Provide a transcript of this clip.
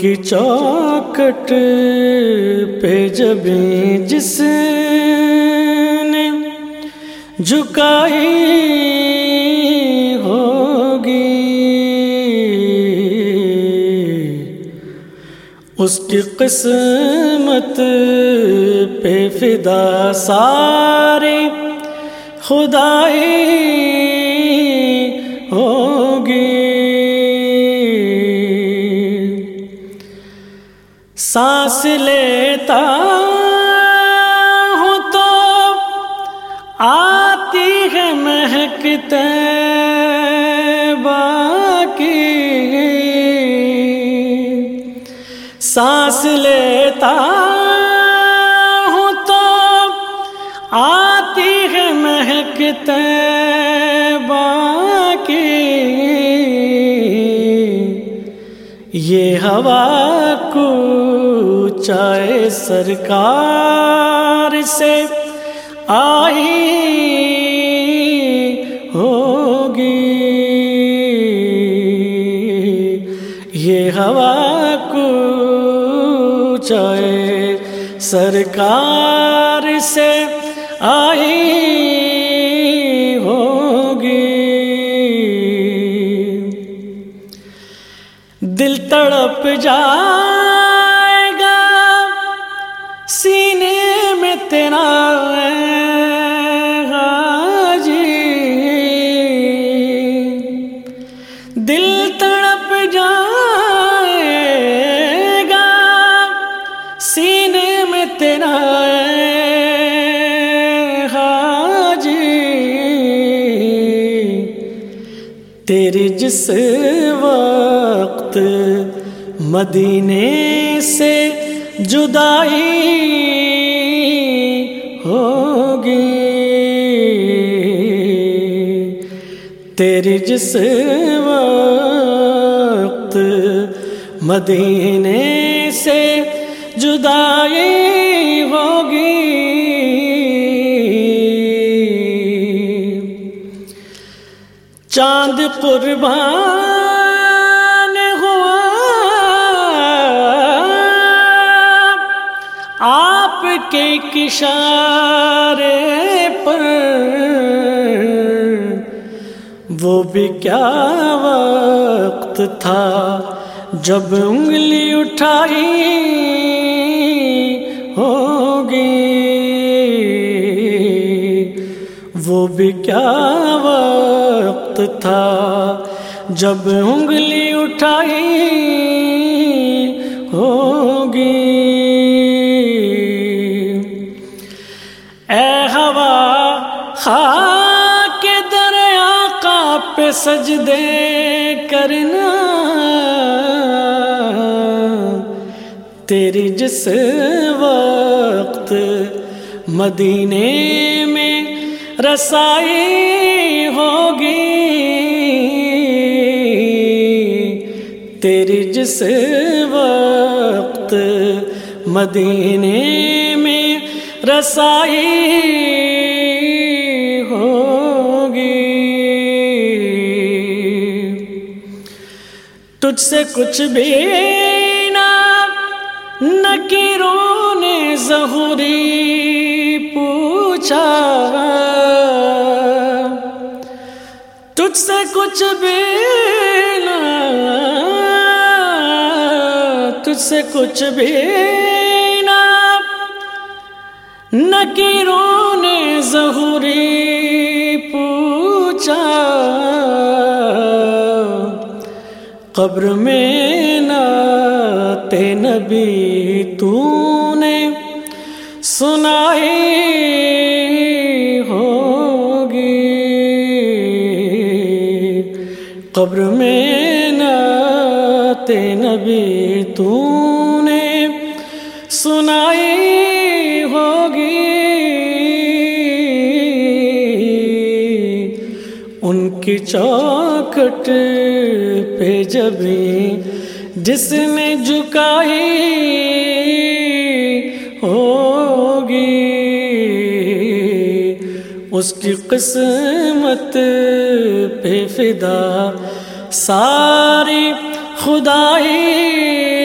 کی چوکٹ پہ جب جس نے جھکائی ہوگی، اس کی قسمت پہ فدا ساری خدائی سانس لیتا ہوں تو آتی ہے مہکتے باقی سانس لیتا ہوں تو آتی ہے مہکتے یہ ہوا کو چائے سرکار سے آئی ہوگی۔ یہ ہوا کو چائے سرکار سے آئی دل تڑپ جائے گا سینے میں تیرا ہے۔ تیری جس وقت مدینے سے جدائی ہوگی تیری جس وقت مدینے سے جدائی ہوگی۔ چاند قربان ہوا۔ آپ کے کشارے پر وہ بھی کیا وقت تھا جب انگلی اٹھائی ہوگی۔ وہ بھی کیا وقت تھا جب انگلی اٹھائی ہوگی؟ اے ہوا خواہ پہ سجدے کرنا، تیری جس وقت مدینے میں رسائی ہوگی تیری جس وقت مدینے میں رسائی ہوگی تجھ سے کچھ بھی نہ نکیروں نے ظہوری پوچھا تجھ سے کچھ بھی نہ، تجھ سے کچھ بھی نہ۔ نکیروں نے ظہوری پوچھا، قبر میں نات نبی تو نے۔ سنائی قبر میں نات نبی تو نے سنائی ہوگی۔ ان کی چوکٹ پہ جب جس نے جھکائی ہوگی، اس کی قسمت پہ فدا ساری خدائی